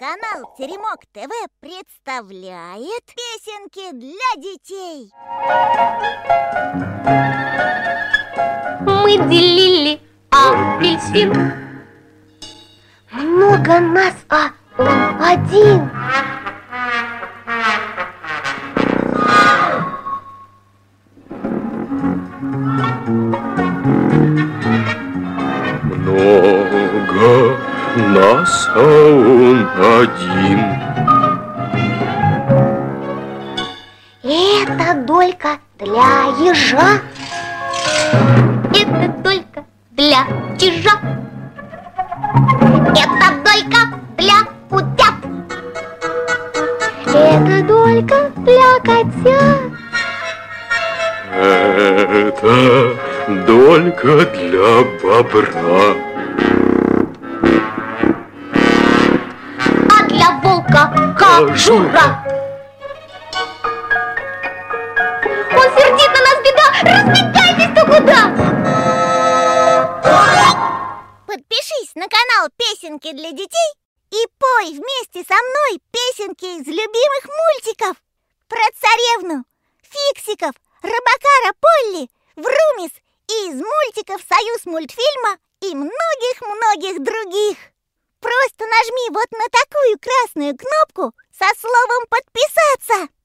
Канал Теремок ТВ представляет песенки для детей. Мы делили апельсин. Много нас, а он один. Много нас, а он один. Это долька для ежа. Это только для чижа. Это долька для утят. Это долька для котят. Это долька для бобра. Для волка кожура. Он сердит на нас, беда. Разбегайтесь-то куда? Подпишись на канал Песенки для детей и пой вместе со мной песенки из любимых мультиков про царевну, фиксиков, рыбакара Полли, Врумис и из мультиков Союз мультфильма и многих-многих других. Просто нажми вот на такую красную кнопку со словом «Подписаться».